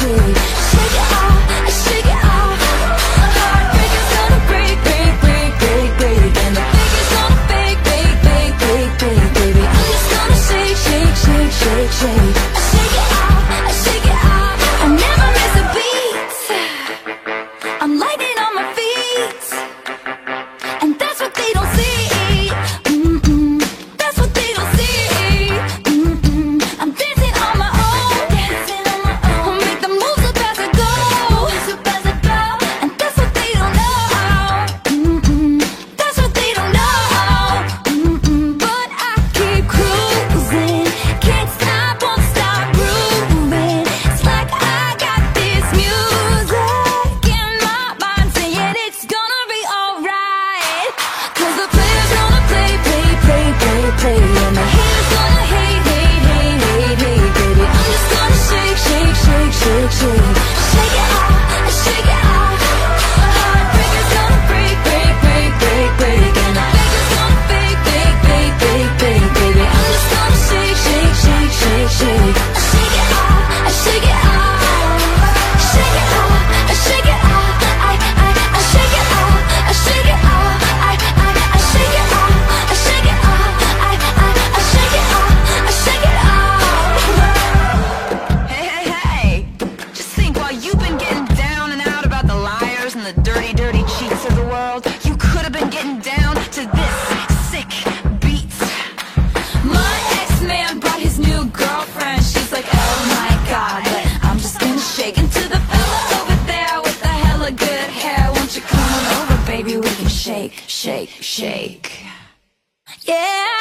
tune shake. Yeah.